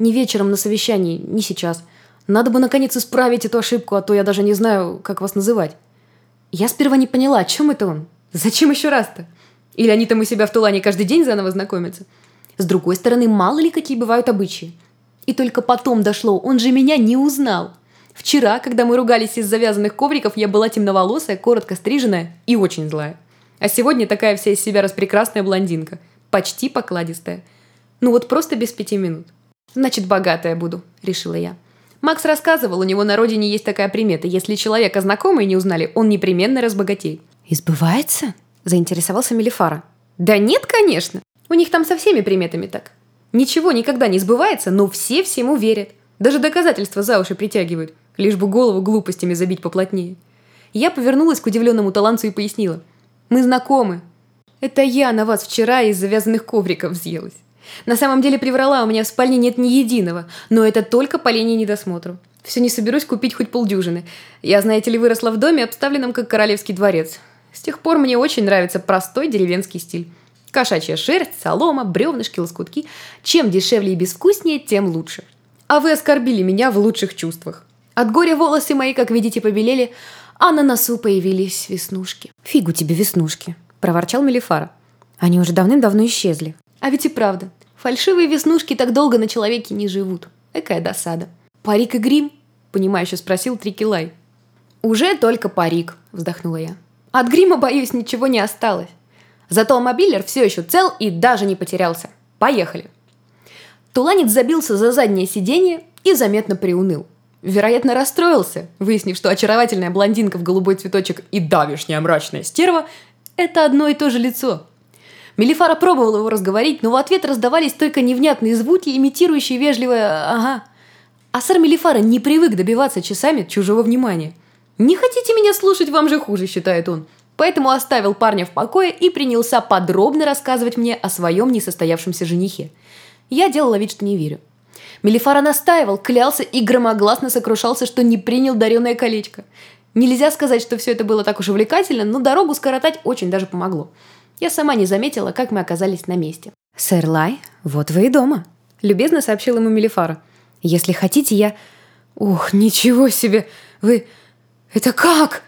Ни вечером на совещании, ни сейчас. Надо бы наконец исправить эту ошибку, а то я даже не знаю, как вас называть. Я сперва не поняла, о чем это он? Зачем еще раз-то? Или они там у себя в Тулане каждый день заново знакомятся? С другой стороны, мало ли какие бывают обычаи. И только потом дошло, он же меня не узнал. Вчера, когда мы ругались из завязанных ковриков, я была темноволосая, коротко стриженная и очень злая. А сегодня такая вся из себя распрекрасная блондинка. Почти покладистая. Ну вот просто без пяти минут. Значит, богатая буду, решила я. Макс рассказывал, у него на родине есть такая примета. Если человека знакомые не узнали, он непременно разбогатеет. «Избывается?» – заинтересовался Мелифара. Да нет, конечно. У них там со всеми приметами так. Ничего никогда не сбывается, но все всему верят. Даже доказательства за уши притягивают, лишь бы голову глупостями забить поплотнее. Я повернулась к удивленному таланту и пояснила. «Мы знакомы. Это я на вас вчера из завязанных ковриков взъелась. На самом деле приврала, у меня в спальне нет ни единого, но это только по линии недосмотру. Все не соберусь купить хоть полдюжины. Я, знаете ли, выросла в доме, обставленном как королевский дворец. С тех пор мне очень нравится простой деревенский стиль. Кошачья шерсть, солома, бревнышки, лоскутки. Чем дешевле и безвкуснее, тем лучше. А вы оскорбили меня в лучших чувствах. От горя волосы мои, как видите, побелели, а на носу появились веснушки. «Фигу тебе веснушки», – проворчал Мелифара. «Они уже давным-давно исчезли». А ведь и правда. Фальшивые веснушки так долго на человеке не живут. Какая досада. «Парик и грим?» – понимающе спросил Трикилай. «Уже только парик», – вздохнула я. «От грима, боюсь, ничего не осталось. Зато мобилер все еще цел и даже не потерялся. Поехали!» Туланец забился за заднее сиденье и заметно приуныл. Вероятно, расстроился, выяснив, что очаровательная блондинка в голубой цветочек и давишняя мрачная стерва – это одно и то же лицо. Мелифара пробовал его разговорить, но в ответ раздавались только невнятные звуки, имитирующие вежливое «ага». А сэр Мелифара не привык добиваться часами чужого внимания. «Не хотите меня слушать, вам же хуже», – считает он. Поэтому оставил парня в покое и принялся подробно рассказывать мне о своем несостоявшемся женихе. Я делала вид, что не верю. Мелифара настаивал, клялся и громогласно сокрушался, что не принял дареное колечко. Нельзя сказать, что все это было так уж увлекательно, но дорогу скоротать очень даже помогло. Я сама не заметила, как мы оказались на месте. «Сэр Лай, вот вы и дома», — любезно сообщил ему Мелифара. «Если хотите, я...» «Ух, ничего себе! Вы... Это как?»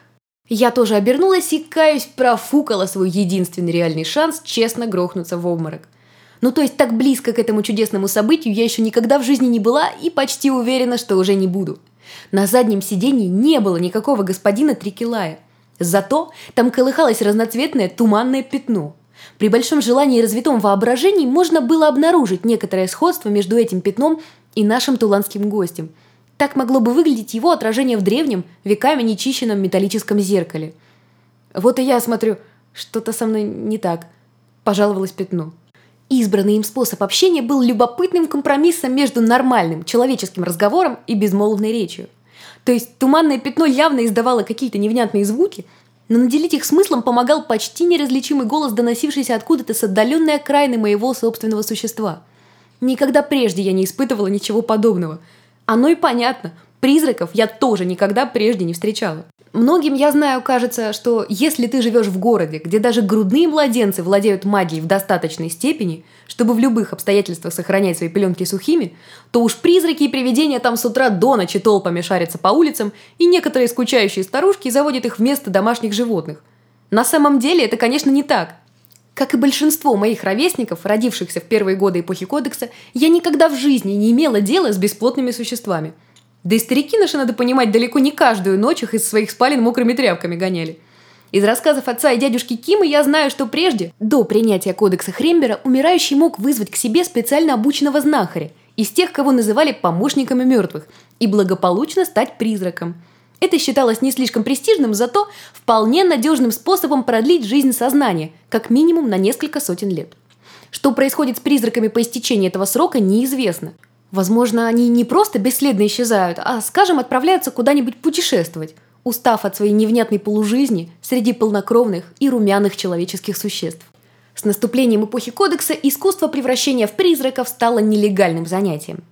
Я тоже обернулась и, каюсь, профукала свой единственный реальный шанс честно грохнуться в обморок. Ну, то есть так близко к этому чудесному событию я еще никогда в жизни не была и почти уверена, что уже не буду. На заднем сиденье не было никакого господина Трикелая. Зато там колыхалось разноцветное туманное пятно. При большом желании и развитом воображении можно было обнаружить некоторое сходство между этим пятном и нашим туланским гостем. Так могло бы выглядеть его отражение в древнем, веками нечищенном металлическом зеркале. «Вот и я смотрю, что-то со мной не так», – пожаловалось пятно. Избранный им способ общения был любопытным компромиссом между нормальным человеческим разговором и безмолвной речью. То есть туманное пятно явно издавало какие-то невнятные звуки, но наделить их смыслом помогал почти неразличимый голос, доносившийся откуда-то с отдаленной окраины моего собственного существа. Никогда прежде я не испытывала ничего подобного. Оно и понятно. Призраков я тоже никогда прежде не встречала. Многим, я знаю, кажется, что если ты живешь в городе, где даже грудные младенцы владеют магией в достаточной степени, чтобы в любых обстоятельствах сохранять свои пеленки сухими, то уж призраки и привидения там с утра до ночи толпами шарятся по улицам, и некоторые скучающие старушки заводят их вместо домашних животных. На самом деле это, конечно, не так. Как и большинство моих ровесников, родившихся в первые годы эпохи Кодекса, я никогда в жизни не имела дела с бесплотными существами – да и старики наши, надо понимать, далеко не каждую ночь их из своих спален мокрыми тряпками гоняли. Из рассказов отца и дядюшки Кима я знаю, что прежде, до принятия кодекса Хрембера, умирающий мог вызвать к себе специально обученного знахаря, из тех, кого называли помощниками мертвых, и благополучно стать призраком. Это считалось не слишком престижным, зато вполне надежным способом продлить жизнь сознания, как минимум на несколько сотен лет. Что происходит с призраками по истечении этого срока, неизвестно – Возможно, они не просто бесследно исчезают, а, скажем, отправляются куда-нибудь путешествовать, устав от своей невнятной полужизни среди полнокровных и румяных человеческих существ. С наступлением эпохи Кодекса искусство превращения в призраков стало нелегальным занятием.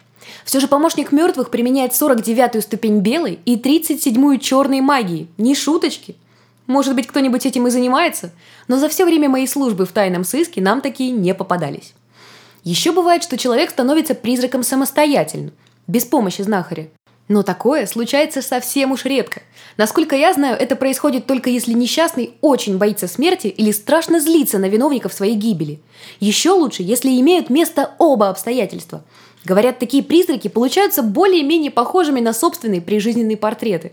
Все же помощник мертвых применяет 49-ю ступень белой и 37-ю черной магии. Не шуточки. Может быть, кто-нибудь этим и занимается, но за все время моей службы в тайном сыске нам такие не попадались. Еще бывает, что человек становится призраком самостоятельно, без помощи знахаря. Но такое случается совсем уж редко. Насколько я знаю, это происходит только если несчастный очень боится смерти или страшно злится на виновников своей гибели. Еще лучше, если имеют место оба обстоятельства. Говорят, такие призраки получаются более-менее похожими на собственные прижизненные портреты.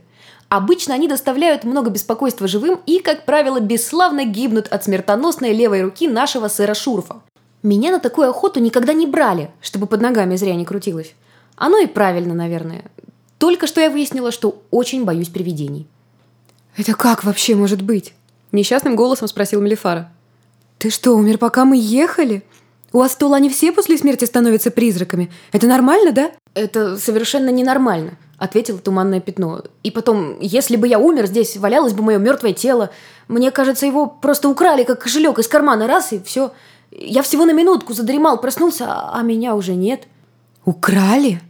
Обычно они доставляют много беспокойства живым и, как правило, бесславно гибнут от смертоносной левой руки нашего сэра Шурфа. Меня на такую охоту никогда не брали, чтобы под ногами зря не крутилось. Оно и правильно, наверное. Только что я выяснила, что очень боюсь привидений. «Это как вообще может быть?» Несчастным голосом спросил Мелифара. «Ты что, умер, пока мы ехали? У вас стола не все после смерти становятся призраками. Это нормально, да?» «Это совершенно ненормально», — ответило туманное пятно. «И потом, если бы я умер, здесь валялось бы мое мертвое тело. Мне кажется, его просто украли, как кошелек из кармана, раз, и все. Я всего на минутку задремал, проснулся, а меня уже нет». «Украли?»